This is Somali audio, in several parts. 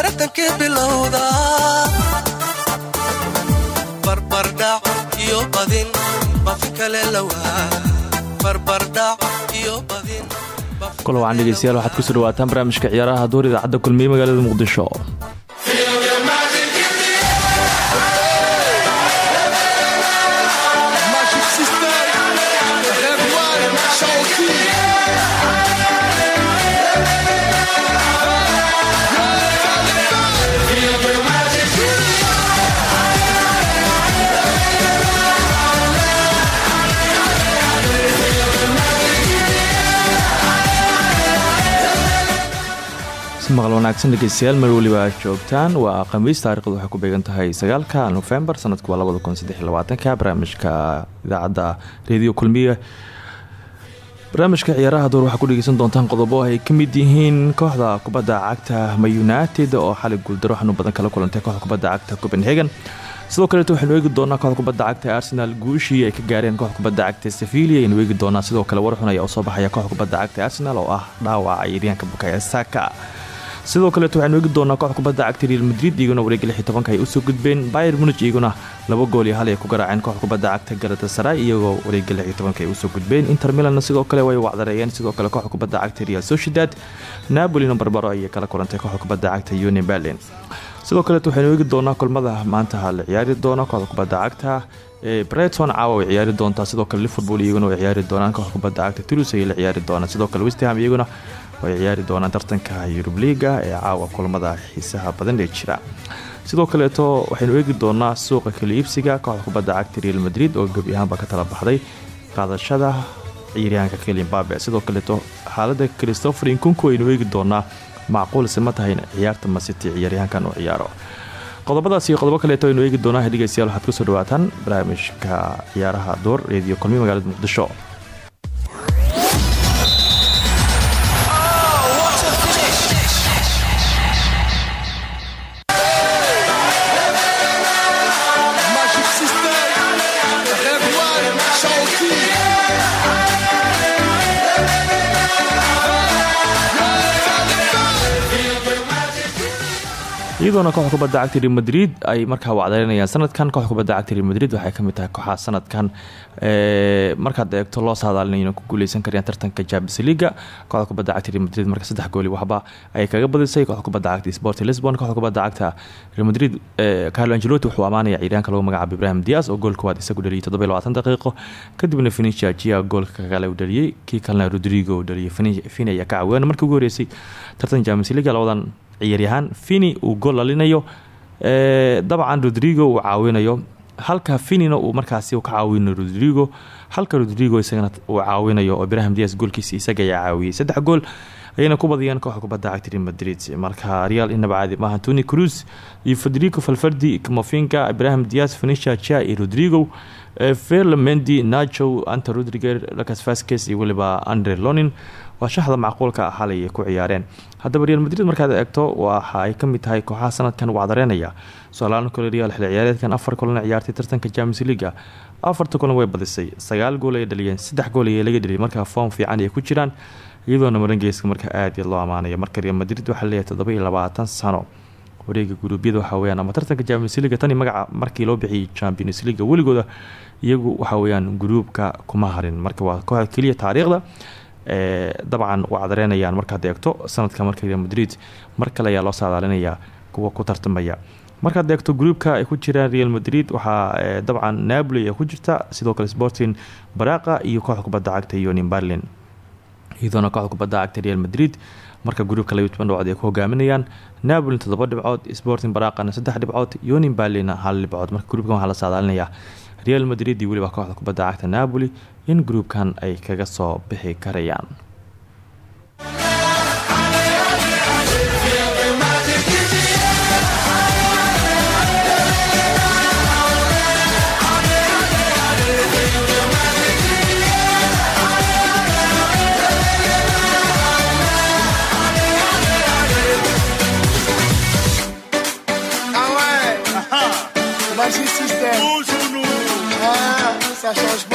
baratankii bilowda. Barbardhac iyo badin baafin kale lawaa barbardhac iyo badin kula wacan dhegeystayaal waxaad ku soo dhawaataan barnaamijka ciyaaraha duur idaacadda kulmiye magaalada muqdisho maqal wanaagsan dhegeystayaal mar weliba joogtaan. Waa khamiis taarikhdu waxay ku beegan tahay sagaalka nofembar sanadku waa labada barnaamijka idaacadda reediyo kulmiye. Barnaamijka ciyaaraha door waxaa ku dhegeysan doontaan qodobo ay ka yihiin kooxda kubadda cagta ma united oo xali guuldaro xanuun badan kala kulantay kooxda kubadda cagta copenhagen. Sidoo kaleeto waxaynu eegi doonaa kooxda kubadda cagta arsenal guushii ay ka gaareen kooxda kubadda cagta sevilla. Ayaynu eegi doonaa sidoo kale warxun ayaa u soo baxaya kooxda kubadda cagta arsenal oo ah dhaawaca ciyaaryahanka bukaya saka sidoo kaleeto waxaynu eegi doonaa kooxda kubadda cagta real madrid iyaguna wareega lix iyo tobanka ay gudbeen bayer munich iyaguna laba gool iyo hal ay ku garaaceen kooxda kubadda cagta galatasaray iyagoo wareega lix iyo tobanka ay gudbeen inter milan sidoo kale way wacdareeyeen sidoo kale kooxda kubadda cagta real sociedad napolina barbaro ayay kala kulantay kooxda kubadda cagta uni berlin. Sidoo kaleeto waxaynu eegi doonaa kulmada maanta la ciyaari doona kooxda kubadda cagta ee breton caawa way ciyaari doontaa sidoo kale liverpool iyaguna way ciyaari doonaan kooxda kubadda cagta tulus ayay ciyaari doonaan sidoo kale westham iyaguna way ciyaari doonaan tartanka yurub liiga ee caawa kulamada xiisaha badan ee jira. Sidoo kaleeto waxaynu eegi doonaa suuqa kala iibsiga kooxda kubadda cagta real madrid oo gebi ahaanba ka tala baxday qaadashada ciyaaryahanka kelimbabe sidoo kaleeto xaalada christopher inkunku aynu eegi doonaa macquulse ma tahay in ciyaarta masiti ciyaaryahankan uu ciyaaro. Qodobadaas iyo qodobo kaleeto aynu eegi doonaa dhegeystayaal waxaad ku soo dhawaataan barnaamijka ciyaaraha door reediyo kulmi magaalada muqdisho iyadoona kooxda kubadda cagta real madrid ay markaa wacdaynayaan sanadkan kooxda kubadda cagta real madrid waxay ka mid tahay kooxaha sanadkan. Markaad eegto loo saadaalinay ku guuleysan karayaan tartanka champions leaga kooxda kubadda cagta real madrid marka saddex gooli waxba ayay kaga badisay. Kooxda kubadda cagta sport lisbon kooxda kubadda cagta real madrid carlo angelotti wuxuu amaanaya ciyaaryaanka lagu magacaabo ibrahim dias oo gool koowaad isagu dhaliyay toddoba iyo labaatan daqiiqo. Kadibna fenicia jia goolka kale u dhaliyey kii kalena rodrigo uu dhaliyay fini ayaa ka caawiyeen markii ugu horeysay tartan champions leaga labadan ciyaaryahaan fini uu gool dhalinayo dabcan rodrigo uu caawinayo. Halka finina uu markaasi ka caawinayo rodrigo halka rodrigo isagana uu caawinayo oo ibrahim dias isaga ayaa caawiyey saddex gool ayayna ku badiyeen kooxda kubadda cagta real madrid. Marka real inaba caadi maaha tony cruz iyo federico falfardi mofinka ibrahim dias fenicia ja iyo rodrigo ferlamendi nacho anta rodriger lucas vasquez iyo weliba andre lonin waa shaxda macquulka ah xalay ay ku ciyaareen. Haddaba real madrid markaad eegto waxa ay ka mid tahay kooxaha sanadkan wacdareynaya soalaano kale real xil ciyaareedkan afar kulan ciyaartay tartanka champions leaga afarta kulan way badisay. Sagaal gool ay dhaliyeen saddex gool ayaa laga dheliyay markaa foom fiican ay ku jiraan. Iyadoona marangeyska marka aad iyo loo amaanaya. Marka real madrid waxaa leeyahay labaatan sano. Wareega guruubyada waxaa weyaan ama tartanka champions leaga tani magaca markii loo bixiyay champions leaga weligooda. Iyagu waxaa weyaan gruubka kuma harin. Marka waa kooxda keliya taariikhda dabcan waa cadareynayaan markaad eegto sanadka marka real madrid mar kale ayaa loo kuwa ku tartamaya. Markaad eegto gruubka ay ku jiraan real madrid waxaa dabcan napoli ee ku jirta sidoo kale sporting baraqa iyo kooxda kubadda cagta yonin berlin iyadoona kooxda kubadda cagta real madrid marka gruubka labiyo toban ay ku hogaaminayaan napoli toddoba dhibcood sporting baraqana saddex dhibcood yonin berlin hal dhibcood. Marka gruubkan waxaa la saadaalinayaa real madrid iyo weliba kooxda kubadda cagta napoli in gruubkan ay kaga soo bixi karayaan change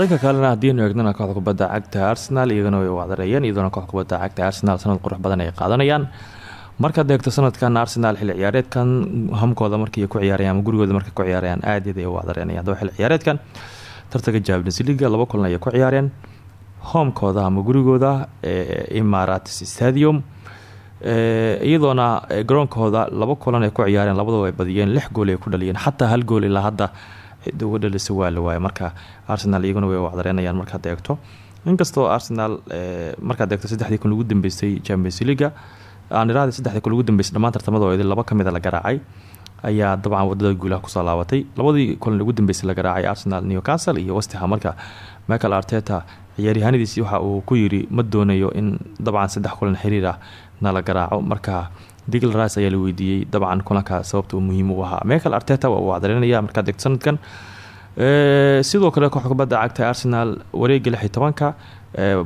dhanka kalena haddiinu eegnana kooxda kubadda cagta arsenal iyagana way wacdareeyeen iyadoona kooxda kubadda cagta arsenal sanad qurux badan ay qaadanayaan. Markaad eegto sanadkan arsenal xilli ciyaareedkan hamkooda markii ku ciyaarayaan gurigooda markay ku ciyaarayaan aad ay wacdareynayaan hadaba xilli ciyaareedkan tartanka champions leaga laba kulan ayay ku ciyaareen. Homekooda ama gurigooda ee imarates stadium iyadoona garoonkooda laba kulan ay ku ciyaareen labadaba ay badiyeen lix gool ay ku dhaliyeen xataa hal gool ilaa hadda cid uga dhalisa waa la marka arsenal iyaguna way wacdareynayaan markaad eegto. Inkastoo arsenal markaad eegto saddexdii kun ugu dambeysay champions leaga aan iraahday saddexdii kun ugu dambeysay dhammaan tartamadooda laba ka mida la garaacay ayaa dabcan waddada guulaha ku soo laabatay. Labadii kulan ugu dambeysay la garaacay arsenal newcastle iyo westham marka michael arteta ciyaaryahanadiisi waxa uu ku yiri ma doonayo in dabcan saddex kulan xiriir ah na la garaaco. Marka digl ras ayaa la weydiiyey. Dabcan kulanka sababta uu muhiim u ahaa. Michael arteta waa uu wacdareynaya markaad eegto sidoo kale kubadda cagta arsenal wareega lix iyo tobanka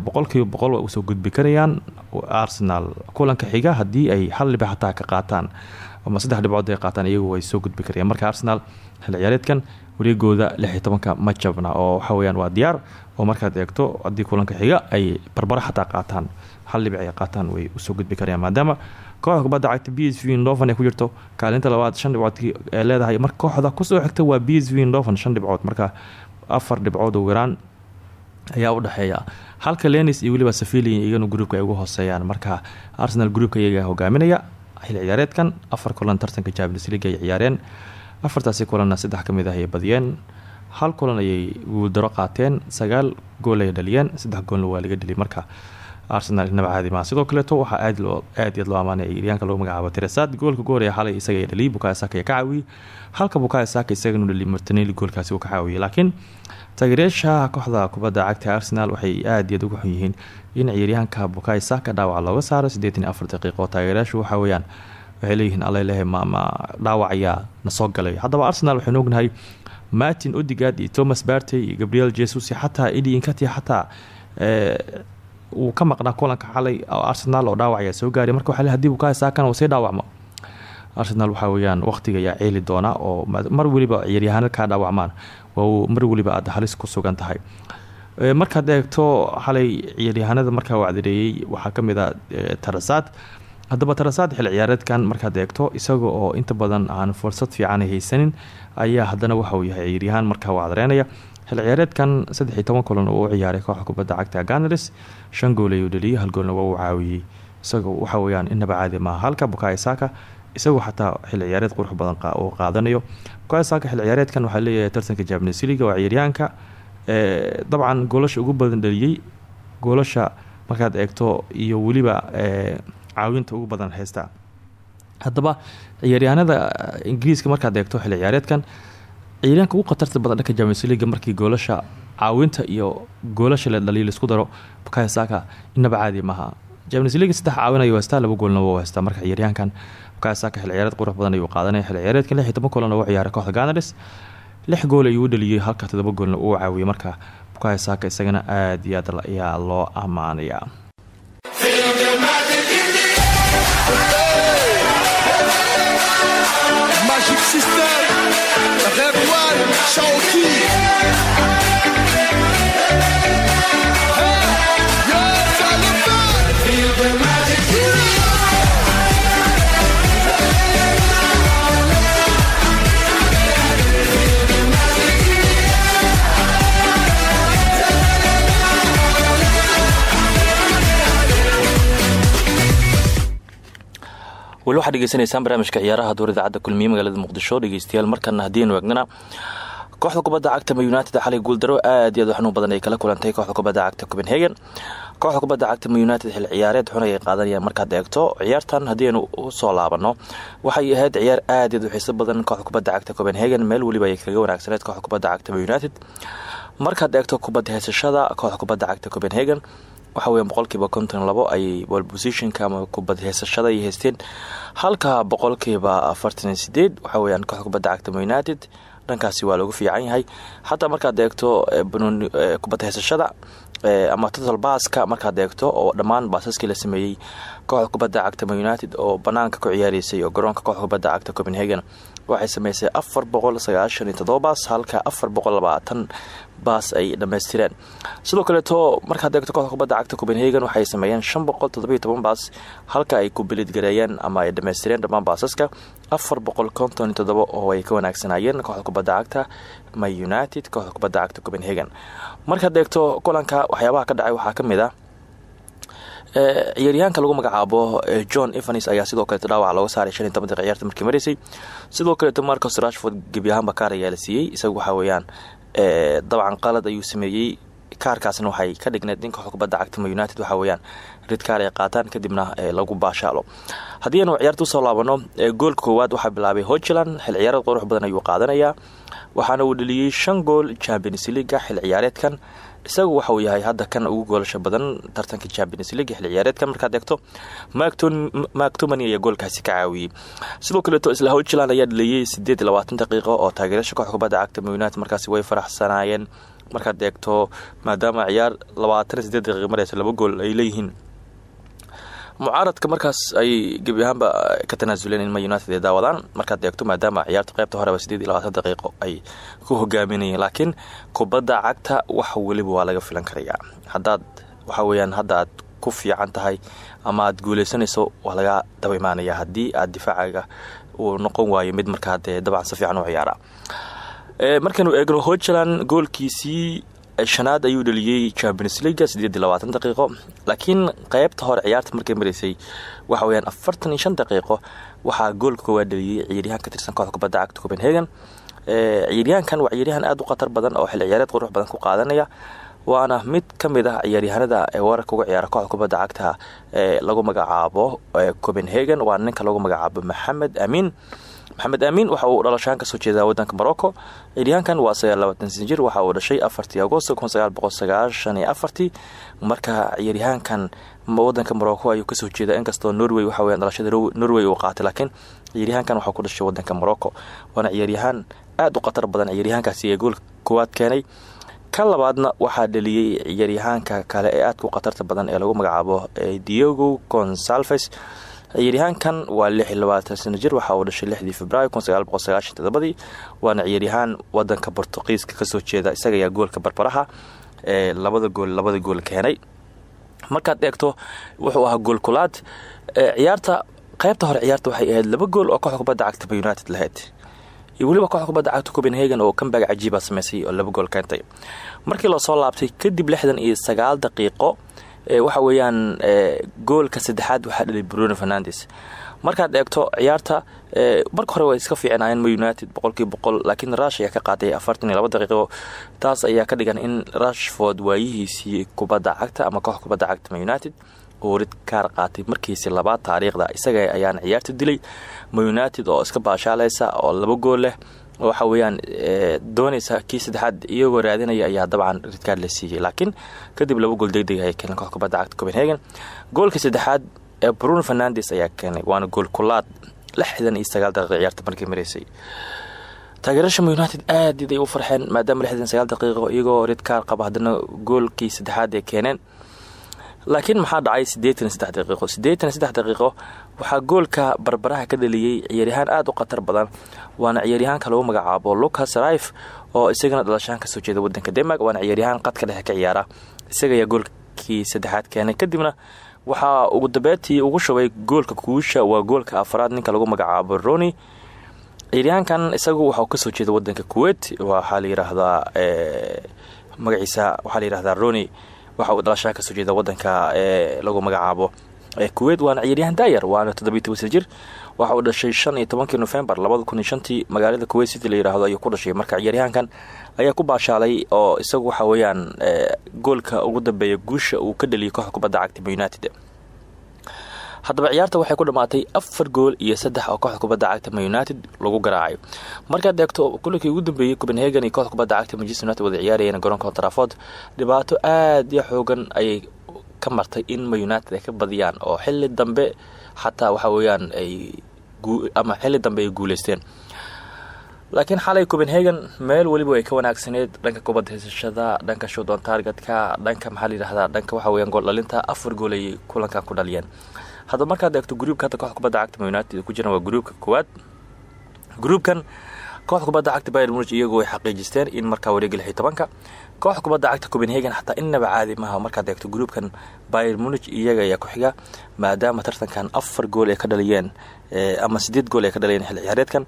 boqolkiiba boqol waa u soo gudbi karayaan. Arsenal kulanka xiga haddii ay hal dhibic xataa ka qaataan ama saddex dhibcood ay qaataan iyagu way soo gudbi karayaan. Marka arsenal xil ciyaareedkan wareegooda lix iyo ma jabna oo waxa weyaan waa diyaar. Oo markaad eegto haddii kulanka xiga ay barbaro xataa qaataan hal dhibic ay qaataan way u soo gudbi karayaan. Maadaama kooxda kubadda cagta b s v ndovan ay ku jirto kaalinta labaad shan dhibcood ee leedahay. Marka kooxda ku soo xigta waa b s shan dhibcood marka afar dhibcood ugu yaraan ayaa u dhexeeya halka lenis iyo weliba safili iyagana gruubka ay ugu hooseeyaan. Marka arsenal gruubka iyaga hogaaminaya xil ciyaareedkan afar kulan tartanka champions league ay ciyaareen afartaasi kulanna saddex ka ah ay badiyeen. Hal kulan ayay guuldaro qaateen sagaal gool ay dhaliyeen saddex goolna waa laga dheliy marka arsenal inaba caadi maa sidoo kaleeto waxaa aad aad iyaad loo amaanay iryaanka lagu magacaabo tirasaad goolka gooraya xalay isaga ay dhaliyay bukayo saka ka caawiyey halka bukayo saka isaganu dhaliy martineli goolkaasi uu ka caawiyey laakiin taageeryaasha kooxda kubadda cagta arsenal waxay aad iyaad ugu xun yihiin in ciyaaryahanka bukayo saka dhaawac looga saaro siddeetan afar daqiiqo. Taageeryaashu waxaa weeyaan waxay leeyihiin allalehe mama dhaawac ayaa na soo galay. Haddaba arsenal waxaynu ognahay martin odigad iyo thomas bartey iyo gabriel jesus xataa edi inkati xataa uu ka maqnaa kulanka xalay arsenal oo dhaawac ayaa soo gaaray. Marka waxa haddii bukayo sakan uu sii dhaawacmo. Arsenal waxaa weyaan waqtiga ayaa ceeli doona oo mar weliba ciyaaryahaano kaa dhaawacmaan. Waa mar weliba aad halis ku sugan tahay. Markaad eegto xalay ciyaaryahanada markaa wacdareeyey waxaa ka mid a tarasaad haddaba tarasaad xil ciyaareedkan markaad eegto isaga oo inta badan aan fursad fiican haysanin ayaa haddana waxa uu yahay ciyaaryahaan markaa wacdareynaya xil ciyaareedkan saddex iyo toban kulan uu u ciyaaray kooxda kubadda cagta ganars shan gool ayuu dhaliyay hal goolna waa uu caawiyey isaga waxa weyaan inaba caadi maaha. Halka bukayo saka isagu xataa xil ciyaareed qurux badan uu qaadanayo. Bukayo saka xil ciyaareedkan waxaa leeyahay tartanka champions league waa ciyaaryahanka. Dabcan goolasha ugu badan dhaliyey goolasha markaad eegto iyo weliba caawinta ugu badan haysta haddaba ciyaaryahanada ingiriiska markaad eegto xil ciyaareedkan ciyaaryaanka ugu khatarta badan dhanka champions league markii goolasha caawinta iyo goolasha la dhaliyo la isku daro bukayo saka inaba caadi maaha. Champions league saddex caawinayo haystaa laba goolna waa haystaa marka ciyaaryahankan bukayo saka xil ciyaareed qurux badan ayuu qaadanaya. Xil ciyaareedkan lix iyo toban kulan ciyaaray kooxda ganars lix gool ayuu u halka todoba goolna uu caawiyey marka bukayo saka isagana aad iyo aad ayaa loo ammaanaya Magic System, Red Magic. weli waxaad dhegeysanaysaan barnaamijka ciyaaraha door idaacadda kulmiye magaalada muqdisho dhegeystayaal markana haddiinu eegnana kooxda kubadda cagta united xalay guuldaro aad iyo aad xanuun badan ay kala kulantay. Kooxda kubadda cagta copenhagen. Kooxda kubadda cagta united xil ciyaareed xun ayay qaadanayaan. Markaad eegto ciyaartan haddii aynu u soo laabano waxay ahayd ciyaar aadaed u xiiso badan. Kooxda kubadda cagta copenhagen meel weliba ay kaga wanaagsaneed. Kooxda kubadda cagta united markaad eegto kubadda heysashada kooxda kubadda cagta copenhagen waxa weya boqolkiiba konton labo ayay bolpositionka ama kubad heysashada ay haysteen. Halka boqolkiiba afartan sideed waxa weyaan kooxda kubadda cagta united dhankaasi waa lagu fiican yahay. Xataa markaad eegto kubad heysashada ama total baaska markaad eegto oo dhammaan baasaskii la sameeyey kooxda kubadda cagta ma united oo banaanka ku ciyaareysay oo garoonka kooxda kubadda cagta copenhagen waxay sameysay afar baas halka afar boqol labaatan baas ay dhammaystireen. Sidoo kaleeto markaad eegto kooxda kubadda cagta copenhagen waxay sameeyeen shan boqol todobiyo toban baas halka ay ku bilidgareeyeen ama ay dhammaystireen dhammaan baasaska afar boqol konton iyo todoba oo ay ka wanaagsanayeen kooxda kubadda cagta ma united kooxda kubadda cagta copenhagen. Markaad eegto kulanka waxyaabaha ka dhacay waxaa ka mid ah ciyaaryahaanka lagu magacaabo john evans ayaa sidoo kaleeto dhaawac looga saaray shan iyo toban ciyaarta markii maraysay sidoo kaleeto marcos rashford gebi ahaanba kaar ayaa la siiyey. Isagu waxaa weeyaan dabcan qalad ayuu sameeyey kaarkaasna waxay ka dhigneed in kooxda kubadda cagta ma united waxaa weeyaan ridkaar ay qaataan kadibna lagu baashaalo haddii aynu ciyaarta u soo laabano goolka koowaad waxaa bilaabay hochland xil ciyaareed qurux badan ayuu qaadanayaa waxaana uu dheliyey shan gool champions leaga xil ciyaareedkan. Isagu waxa uu yahay hadda kan ugu goolasha badan tartanka champions league xil ciyaareedkan. Markaad eegto mactomany ayaa goolkaasi ka caawiyey. Sidoo kaleeto isla hochland ayaa iyo labaatan daqiiqo oo taageerasha kooxda kubadda cagta united markaasi way faraxsanaayeen markaad eegto maadaama ciyaar labaatan iyo sideed daqiiq mareysa laba gool ay leeyihiin. Mucaaradka markaas ay gebi ahaanba ka tanaasuleen in ma united ay daawadaan. Markaad eegto maadaama ciyaarta qaybta horeba sideed iyo labaatan daqiiqo ay ku hogaaminayeen laakiin kubadda cagta wax weliba waa laga filan karayaa. Haddaad waxa weyaan hadda aad ku fiican tahay ama aad guuleysanayso waa laga daba imaanaya haddii aad difaacaga uu noqon waayo mid markaa dee dabcan si fiican u ciyaara markaynu eegno hochland goolkiisii shanaad ayuu dhaliyey champions leaga sideed daqiiqo. Laakiin qeybta hore ciyaarta markay maraysay waxa weyaan afartan shan daqiiqo waxaa goolka koowaad dhaliyey ciyaaryahan tirsan kooxda kubadda cagta copenhagen. Ciyaaryahankan waa ciyaaryahan aada u khatar badan oo xil ciyaareed qurux badan ku qaadanaya waana mid ka mid ah ciyaaryahanada ee weerarka uga ciyaara kooxda kubadda cagta ee lagu magacaabo copenhagen. Waa ninka lagu magacaabo maxamed amiin maxamed amiin waxa uu dhalashaan ka soo jeedaa wadanka morocco ciyaaryahankan waa sagaal labaatan san jir waxa uu dhashay afartii agosto afartii. Marka ciyaaryahankan wadanka morocco ayuu ka soo jeedaa inkastoo norway waxa weya dhalashada norway uu qaatay laakiin ciyaaryahankan waxaa ku dhashay wadanka morocco waana ciyaaryahaan aada u khatar badan ciyaaryahankaasi ee goolka koowaad keenay. Kan labaadna waxaa dhaliyey kale ee aadka u khatarta badan ee lagu magacaabo diogo consalves ciyaaryahaankan waa sano jir waxa uu dhashay lixdii sagaashan todobadii waana ciyaaryahaan wadanka bortuqiiska ka soo jeeda isaga ayaa goolka barbaraha ee labada gool labada gool keenay markaad eegto wuxuu ahaa gool kulaad. Ciyaarta qaybta hore ciyaarta waxay ahayd laba gool oo kooxda kubadda united lahayd. Iyo weliba kooxda kubadda copenhagen oo kambag cajiiba sameysay oo laba gool keentay markii la soo laabtay kadib lixdan iyo sagaal daqiiqo waxa weeyaan goolka saddexaad waxaa dhalay bruno fernandes. Markaad eegto ciyaarta marka hore way iska fiicnaayeen ma united boqolkii boqol laakiin rush ayaa ka qaatay afartan iyo laba daqiiqo. Taas ayaa ka dhigan in rashford waayihiisii kubadda cagta ama koox kubadda cagta ma united uu rid kaar qaatay markiisi labaad taariikhda. Isaga ayaana ciyaarta dilay ma united oo iska baashaaleysa oo laba gool leh waxa weeyaan doonaysa kii saddexaad iyagoo raadinaya ayaa dabcan ridkaar la siiyey. Laakiin kadib laba gool degdeg ay keeneen koox kubadda cagta copenhagen. Goolka saddexaad ee bruno fernandes ayaa keenay waana gool kulaad lixdan iyo sagaal daqiiqo ciyaarta markii maraysay taageerasha ma united aad ay u farxeen maadaama lixdan sagaal daqiiqo iyagoo ridkaar qaba haddana goolkii saddexaad ay keeneen laakiin maxaa dhacay daqiiqo? Daqiiqo waxaa goolka barbaraha ka dhaliyey ciyaaryahaan aada u khatar badan waana ciyaaryahaanka lagu magacaabo. Lucas rife oo isagana dhalashaan ka soo jeeda wadanka denmark waana ciyaaryahaan qadka dhexe ka ciyaara. Isaga ayaa goolkii saddexaad keenay. Kadibna waxaa ugu dambeetii ugu shubay goolka kuusha waa goolka afraad ninka lagu magacaabo roni ciyaaryahaankan isagu waxau ka soo jeeda wadanka kuwait waxaa la yiraahdaa magaciisa waxaa la yirahdaa roni waxa uu dhalashaa ka soo jeeda wadanka ee lagu magacaabo kuweyt waana ciyaaryahan daayar waana toddobiy jir. Waxa uu dhashay shan iyo tobankii nofembar labada kun iyo shantii magaalada kuweyt city la yiraahdo ayuu ku dhashay. Marka ciyaaryahankan ayaa ku baashaalay oo isagu waxa weeyaan goolka ugu dambeeya guusha uu ka dhaliyay kooxda kubadda cagta united haddaba ciyaarta waxay ku dhamaatay afar gool iyo saddex oo kooxda kubadda cagta united lagu garaacay. Markaad eegto kulankii ugu dambeeyey copenhagen iyo kooxda kubadda cagta manchester united wada ciyaarayeen garoonka trafford dhibaato aad iyo xoogan ayay ka martay in ma united ay ka badiyaan oo xili dambe xataa waxa weeyaan ay ama xili dambe ay guuleysteen. Laakiin xalay copenhagen meel weliba ay ka wanaagsaneyd dhanka kubadda haysashada dhanka showdown targetka dhanka maxaa la yidhahdaa dhanka waxa weeyaan gool dhalinta afar gool ayay kulankan ku dhaliyeen haddaba markaad eegto gruubka hadda kooxda kubadda cagta united ku jiraan waa gruubka koowaad. Gruubkan kooxda kubadda cagta bayr munich iyagu way xaqiijisteen in markaa wareega lix iyo tobanka. Kooxda kubadda cagta copenhagen xataa innaba caadi maaha markaad eegto gruubkan bayr munich iyaga ayaa ku xiga maadaama tartankan afar gool ay ka dhaliyeen ama sideed gool ay ka dhaliyeen xil ciyaareedkan.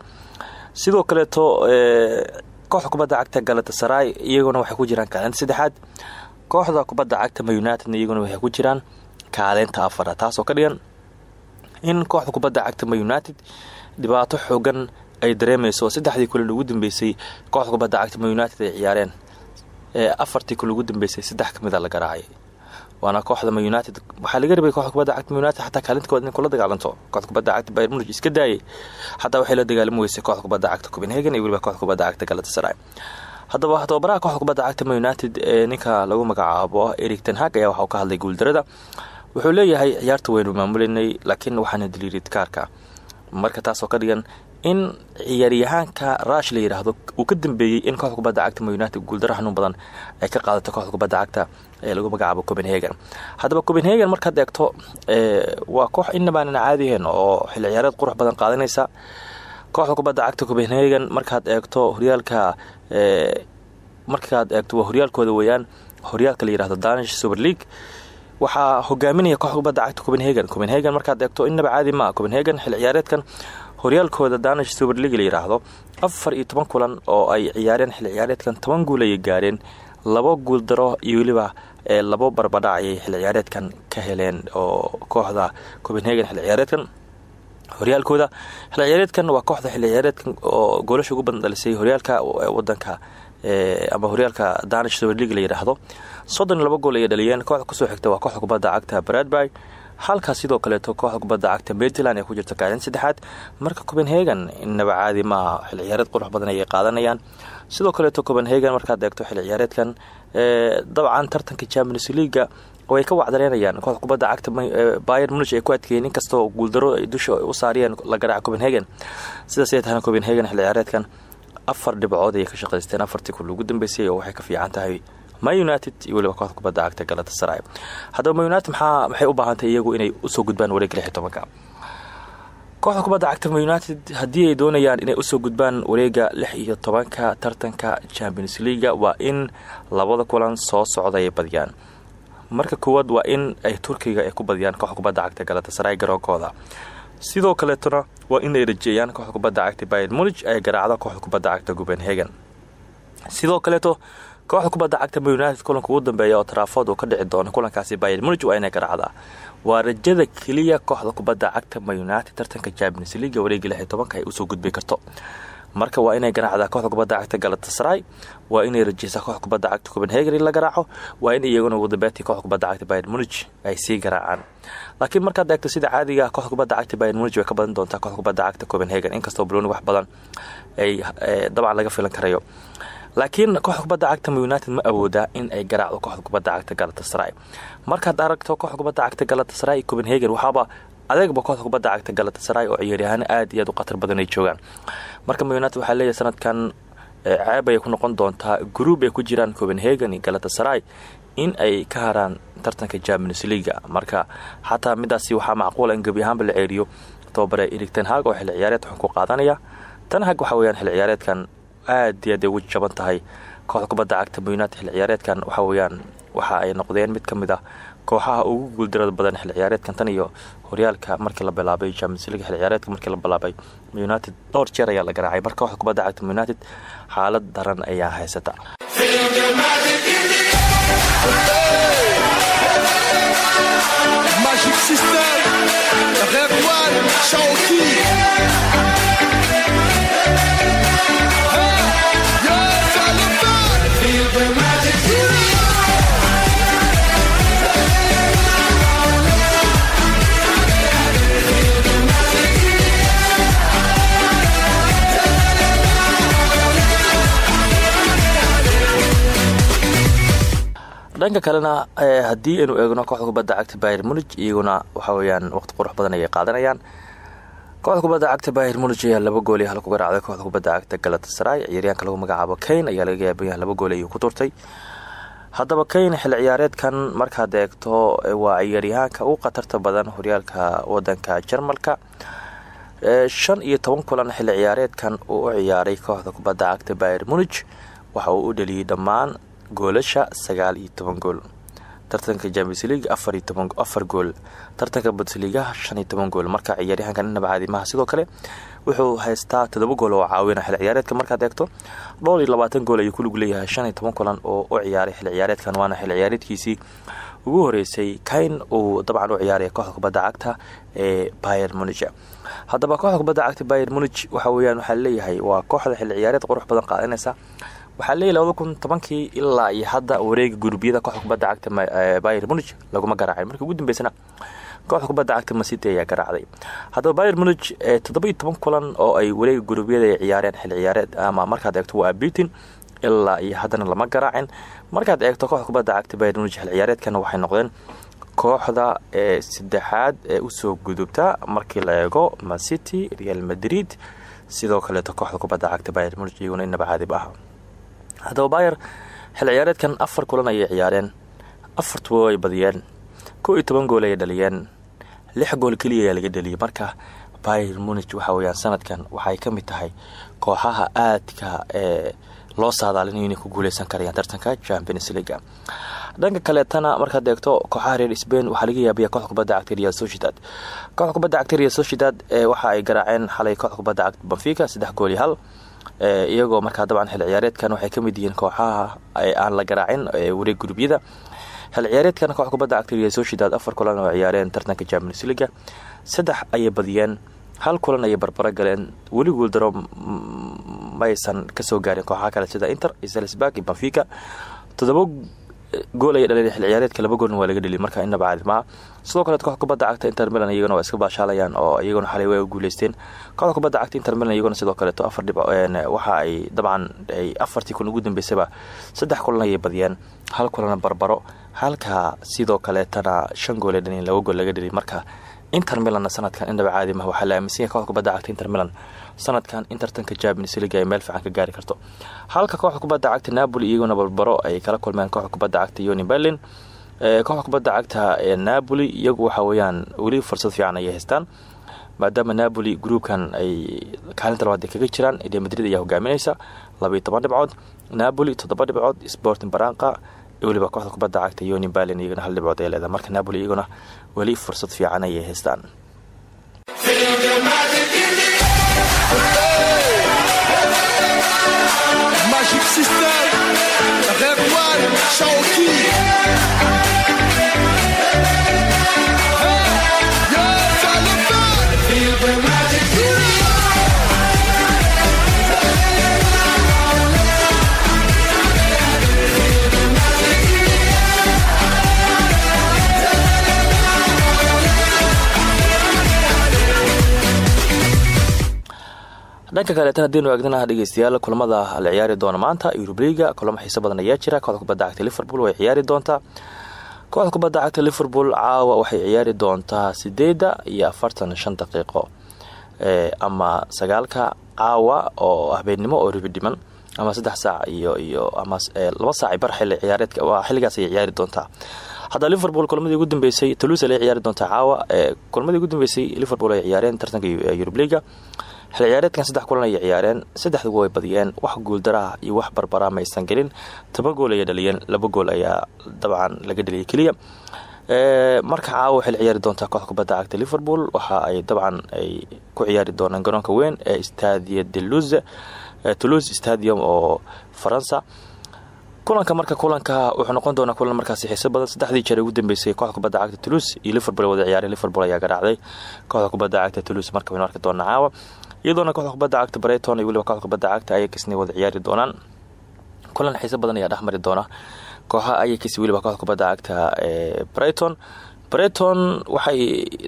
Sidoo kaleeto kooxda kubadda cagta galatasaray iyaguna waxay ku jiraan kaalinta saddexaad. Kooxda kubadda cagta ma unitedna iyaguna waxay ku jiraan kaalinta afaraad taasoo ka dhigan in kooxda kubadda cagta ma united dhibaato xoogan ay dareemayso. Saddexdii kulan ugu dambeysay kooxda kubadda cagta ma united ay ciyaareen. Afartii kulan ugu dambeysay saddex ka mida la garaacay. Waana kooxda ma united waxaa laga rabay kooxda kubadda cagta ma united xataa kaalinta kood in kula dagaalanto. Kooxda kubadda cagta bayr munich iska daayay. Xataa waxay la dagaalami kooxda kubadda cagta copenhagen iyo weliba kooxda kubadda cagta galatasaray. Haddaba tababaraha kooxda kubadda cagta ma united ee ninka lagu magacaabo eric tenhag ayaa waxa uu ka hadlay guuldarada wuxuu leeyahay ciyaarta waynu maamulinay laakiin waxaana diliirid kaarka. Marka taasoo ka dhigan in ciyaaryahaanka rush la yidhaahdo uu ka dambeeyey in kooxda kubadda cagta ma united guuldaro badan ay ka qaadato kooxda kubadda cagta ee lagu magacaabo copenhagen. Haddaba copenhagen markaad eegto waa koox inabaanan caadiheen oo xilli ciyaareed qurux badan qaadanaysa. Kooxda kubadda cagta copenhagen markaad eegto horyaalka markaad eegto waa horyaalkooda weeyaan horyaalka la yihahdo danish super league waxaa hogaaminaya kooxda kubadda cagta copenhagen. Copenhagen markaad eegto inaba caadi maa copenhagen xilli ciyaareedkan horyaalkooda danish super league la yidhaahdo afar iyo toban kulan oo ay ciyaareen xilli ciyaareedkan toban guul ayay gaareen. Labo guul daro iyo weliba labo barbadhac ayay xilli ciyaareedkan ka heleen oo kooxda copenhagen xilli ciyaareedkan. Horyaalkooda xilli ciyaareedkan waa kooxda xilli ciyaareedkan oo goolasha ugu badan dhalisay horyaalka wadanka ama horyaalka danish league la yidhaahdo soddon iyo gool ayay dhaliyeen. Kooxda ku soo xigta waa kooxda kubadda cagta bradby halkaas sidoo kaleeto kooxda kubadda cagta puntland ee ku jirta kaalin saddexaad. Marka copenhagen inaba caadi maaha xilli ciyaareed qurux badan ayay qaadanayaan. Sidoo kaleeto copenhagen markaad eegto xilli ciyaareedkan dabcan tartanka champions leaga way ka wacdareynayaan. Kooxda kubadda cagta bayer munich ay ku adkeeyeen inkastoo guuldaro ay dusha u saariyeen la garaaca copenhagen. Sidaas ay tahana copenhagen xilli ciyaareedkan afar dhibcood ayay ka shaqaysteen. Afartii kul ugu dambeysay oo waxay ka fiican tahay ma united iyo weliba kooxda kubadda cagta galatasaray. Haddaba ma united maxaa maxay u baahantay iyagu inay u soo gudbaan wareega lix iyo kooxda kubadda cagta ma united haddii ay doonayaan inay u soo gudbaan wareega lix iyo tobanka tartanka champions leaga waa in labada kulan soo socda ay badiyaan. Marka koowaad waa in ay turkiga ay ku badiyaan kooxda kubadda cagta galatasaray garoonkooda sidoo kaleetona waa in ay rajeeyaan kooxda kubadda cagta bayer munich ay garaacda kooxda kubadda cagta copenhagen. Sidoo kaleeto kooxda kubadda cagta united kulanka ugu dambeeya oo traafod uu ka dhici doono kulankaasi bayer munich waa inay garaacdaa waa rajada keliya kooxda kubadda cagta united tartanka champions leaga wareegii lix iyo tobanka ay u soo gudbi karto marka waa inay garaacdaa kooxda kubadda cagta galatasaray waa inay rajeysaa kooxda kubadda cagta copenhagen la garaaco waa in iyaguna ugu dambeetii kooxda kubadda cagta bayer munich ay sii garaacaan. Laakiin markaad eegto sida caadiga kooxda kubadda cagta bayer munich way ka badan doontaa kooxda kubadda cagta copenhagen inkastoo baloni wax badan ay dabcan laga filan karayo. Laakiin kooxda kubadda cagta united ma awoodaa in ay garaacdo kooxda kubadda cagta galatasaray markaad aragto kooxda kubadda cagta galatasaray copenhagen waxaaba adeegba kooxda kubadda cagta galatasaray oo ciyaaryahaano aad iyo aad u khatar badan ay joogaan. Marka ma united waxaa leeyahay sanadkan ceeb ayay ku noqon doontaa gruub ay ku jiraan copenhagen iyo galatasaray in ay ka haraan tartanka champions leaga marka xataa midaasi waxaa macquula in gebi ahaanba la ceeriyo. Tababare erig tenhag oo xilli ciyaareed ku qaadanaya. Tenhag waxa weyaan xilli ciyaareedkan aad iyo aad ugu jaban tahay. Kooxda kubadda cagta ma united xilli ciyaareedkan waxa weyaan waxa ay noqdeen mid ka ah kooxaha ugu guuldarada badan xilli ciyaareedkan tan iyo horyaalka markii la bilaabay champions league xil ciyaareedka markii la bilaabay united dhowr jeer ayaa la garaacay. Marka kooxda kubadda cagta united xaalad daran ayaa haysata. Dhanka kalena haddii aynu eegno kooxda kubadda cagta bayr munig iyaguna waxa weyaan waqti qurux badan ayay qaadanayaan. Kooxda kubadda cagta bayr munig ayaa laba gool iyo hal garaacday. Kooxda kubadda cagta galatasaray ciyaaryaanka lagu magacaabo kayn ayaa laga yaabanyaha laba gool ayuu ku turtay. Haddaba kayn xilli ciyaareedkan markaad eegto waa ciyaaryahaanka u khatarta badan horyaalka wadanka jarmalka. Shan iyo toban kulan xilli ciyaareedkan uu u ciyaaray kooxda kubadda cagta bayr munig waxa uu u dhaliyay dhammaan goolasha sagaal iyo toban gool tartanka james league afar gool tartanka bundesligaha shan toban gool. Marka ciyaaryahankan inaba caadimaha sidoo kale wuxuu haystaa todoba gool oo caawina xil ciyaareedka. Markaad eegto dhowr iyo labaatan gool ayuu ku lug leeyahay shan iyo toban kulan oo u ciyaaray xil ciyaareedkan waana xil ciyaareedkiisii ugu horeysay kayn uu dabcan u ciyaaraya kooxda kubadda cagta ee bayer munig haddaba kooxda kubadda cagta bayer munig waxa weyaan waxaa leeyahay waa kooxda xil ciyaareed qurux badan qaadanaysa waxaa leeyahy labada kun tobankii ilaa iyo hadda wareega gurbiyada kooxda kubadda cagta bayer munig laguma garaacay. Markii ugu dambeysana kooxda kubadda cagta masiti ayaa garaacday. Haddaba bayer munig toddoba iyo kulan oo ay wareega gurbiyada ciyaareen xil ciyaareed ama markaad eegto waa bitin ilaa iyo haddana lama garaacin. Markaad eegto kooxda kubadda cagta bayer munig xil ciyaareedkana waxay noqdeen kooxda ee saddexaad ee u soo gudubta markii la eego mancity real madrid sidoo kaleeto kooxda kubadda cagta bayer munig iyaguna inaba caadib ah haddaba bayer xil ciyaareedkan afar kulan ayay ciyaareen. Afartuba way badiyeen. Kow iyo toban gool ayay dhaliyeen. Lix gool keliya ayaa laga dhaliyay. Marka bayer munig waxa weyaan sanadkan waxay ka mid tahay kooxaha aadka ee loo saadaalinayo inay ku guuleysan karayaan tartanka champions leaga dhanka kaleetana markaad eegto kooxaha reer spain waxaa laga yaabaya kooxda kubadda cagta real sociedad. Kooxda kubadda cagta real sociedad waxa ay garaaceen xalay kooxda kubadda cagta benfica saddex gool iyo hal iyagoo markaa dabcan xil ciyaareedkan waxay ka mid yihiin kooxaha aan la garaacin wareeg gurubyada xil ciyaareedkan kooxda kubadda cagta sociedad afar kulan oo ciyaareen tartanka champions leaga saddex ayay badiyeen hal kulan ayay barbaro galeen. Weli guuldaro maysan ka soo gaarin kooxaha kale sida inter iyo salisburg iyo benfica. Todoba gool ayay dhaleen xil ciyaareedka laba goolna waa laga dheli marka inaba caadimaa sidoo kaleet kooxda kubadda cagta inter milan iyaguna waa iska baashaalayaan oo iyaguna xalay way guuleysteen. Kooxda kubadda cagta inter milan iyaguna sidoo kaleeto afar dhib waxa ay dabcan ay afartii kun ugu dambeysaba saddex kulan ayay badiyeen hal kulana barbaro. Halka sidoo kaleetana shan gool ay dhaliyeen laba gool laga dheli marka inter milanna sanadkan indhaba caadi mah waxaa la aaminsanya kooxda kubadda cagta inter milan sanadkan in tartanka champions league ay meel fiican ka gaari karto. Halka kooxda kubadda cagta napoli iyaguna barbaro ay kala kulmeen kooxda kubadda cagta yoni berlin. Kooxda kubadda cagta ee napoli iyagu waxa weeyaan weli fursad fiican ayay haystaan maadaama napoli groupkan ay kaalinta labaad kaga jiraan real madrid ayaa hogaaminaysa labaiyo toban napoli toddoba dhibcood sporting baranqa weliba kooxda kubadda cagta yoni berlin iyagana hal dhibcood ay leedahay. Marka napoli iyaguna weli fursad fiican ayay haystaan Magic System, Red One, Shawty. Dhanka kaleetan haddiinu eegdana dhegeystayaal kulamada la ciyaari doona maanta yurubliga kulamo xiiso badan ayaa jira kooxda kubadda cagta liverpool way ciyaari doontaa kooxda kubadda cagta liverpool caawa waxay ciyaari doontaa sideeda iyo afartan shan daqiiqo ama sagaalka caawa oo habeenimo oo ribi dhiman ama saddex saac iyo iyo ama laba saac bar xili ciyaareedka xilligaas ayay ciyaari doontaa hadda liverpool kulamadii ugu dambeysay toulouse ay ciyaari doontaa caawa kulamadii ugu dambeysay liverpool ay ciyaareen tartanka yurubliga xil ciyaareedkan saddex kulan ayay ciyaareen saddexduba way badiyeen wax guuldaraha iyo wax barbara maysan gelin. Toban gool ayay dhaliyeen laba gool ayaa dabcan laga dhaliyay keliya marka caawa waxay la ciyaari doontaa kubadda cagta liverpool. Waxa ay dabcan ay ku ciyaari doonaan garoonka weyn ee stadia deluse toulouse stadium oo faransa. Kulanka marka kulanka wuxuu noqon doonaa kulan markaasi xiiso badan. Saddexdii jeer ugu dambeysay kooxda kubadda cagta toulouse iyo liverpool wada ciyaareen. Liverpool ayaa garaacday. Kooxda kubadda cagta toulouse marka waynu arki doonaa caawa iyadoona kooxda kubadda cagta breyton iyo weliba kooxda kubadda cagta ayakisna wada ciyaari doonaan. Kulan xiiso badan ayaa dhexmari doona kooxaha ayakis weliba kooxda kubadda cagta ee breyton breton waxay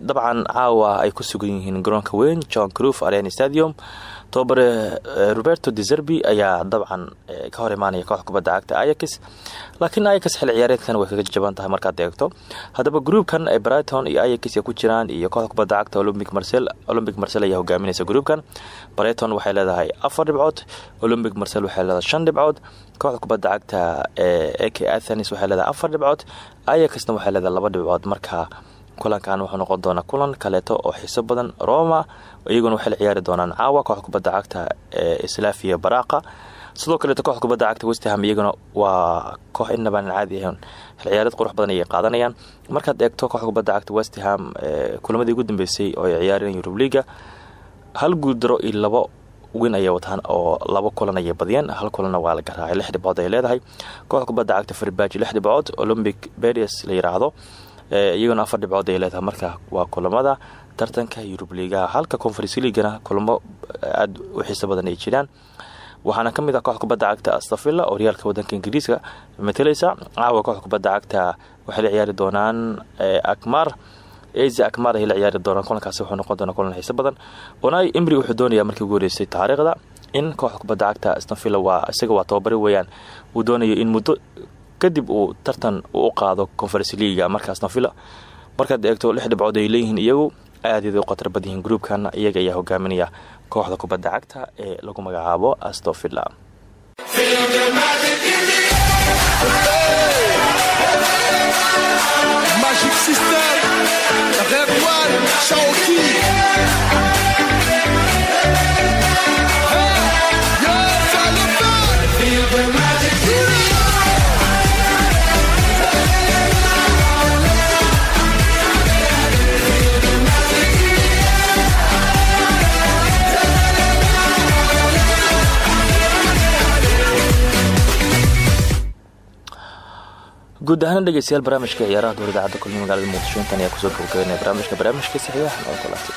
dabcan caawa ay ku sugan yihiin garoonka weyn john cruf arena stadium tobabare roberto de zerbi ayaa dabcan ka hor imaanaya kooxda kubadda cagta ayax laakiin ayax xil ciyaareedkan way kaga jaban tahay markaad eegto. Haddaba groupkan ay brighton iyo ayax ku jiraan iyo kooxda kubadda cagta olympic marcel olympic marcel ayaa hogaaminaysa groupkan brighton waxay leedahay afar dhibcood olympic marcel waxay leedahay shan dhibcood kooxda kubadda cagta ee ak athens waxay leedahay afar dhibcood ayaxna waxay leedahay laba dhibcood. Marka kulankan wuxuu noqon doonaa kulan kaleeto oo xiiso badan roma iyaguna waxay la ciyaari doonaan caawa kooxda kubadda cagta ee islaafiya baraaqa. Sidoo kaleeto kooxda kubadda cagta westham iyaguna waa koox inabaan caadi ahayn. Xil ciyaareed qurux badan ayay qaadanayaan. Markaad eegto kooxda kubadda cagta westham kulamadii ugu dambeysay oo ay ciyaareen yurub liga hal guuldaro iyo labo win ayay wataan oo labo kulan ayay badiyeen. Hal kulanna waa la garaacay. Lix dhibcood ay leedahay. Kooxda kubadda cagta farbaji lix dhibcood. Olympic berias la yiraahdo iyaguna afar dhibcood ay leedahay. Marka waa kulamada tartanka yurub liigaha halka conference liigana kulamo aada u xiiso badan ay jiraan. Waxaana ka mid ah kooxda kubadda cagta astafilla oo horyaalka wadanka ingiriiska matalaysa caawa kooxda kubadda cagta waxay la ciyaari doonaan akmar. Eze akmar ay la ciyaari doonaan kulankaasi wuxuu noqon kulan xiiso badan. Onai imri wuxuu doonayaa markii ugu horeysay taariikhda in kooxda kubadda cagta astafilla waa isaga waa tababari weeyaan. Uu doonayo in muddo kadib uu tartan u qaado conference leaga markaasna fila markaad eegto lix dhibcood ay leeyihiin iyagu aadaday u khatar bad yihiin gruubkana iyaga ayaa hogaaminaya kooxda kubadda cagta ee lagu magacaabo astofilla guud ahaan dhegeystayaal barnaamijka ciyaaraha dowladda cadda kulmi magaalada muqdisho intan ayaa ku soo gabagabeynaya barnaamijka barnaamijka saxiixa oo kalaatay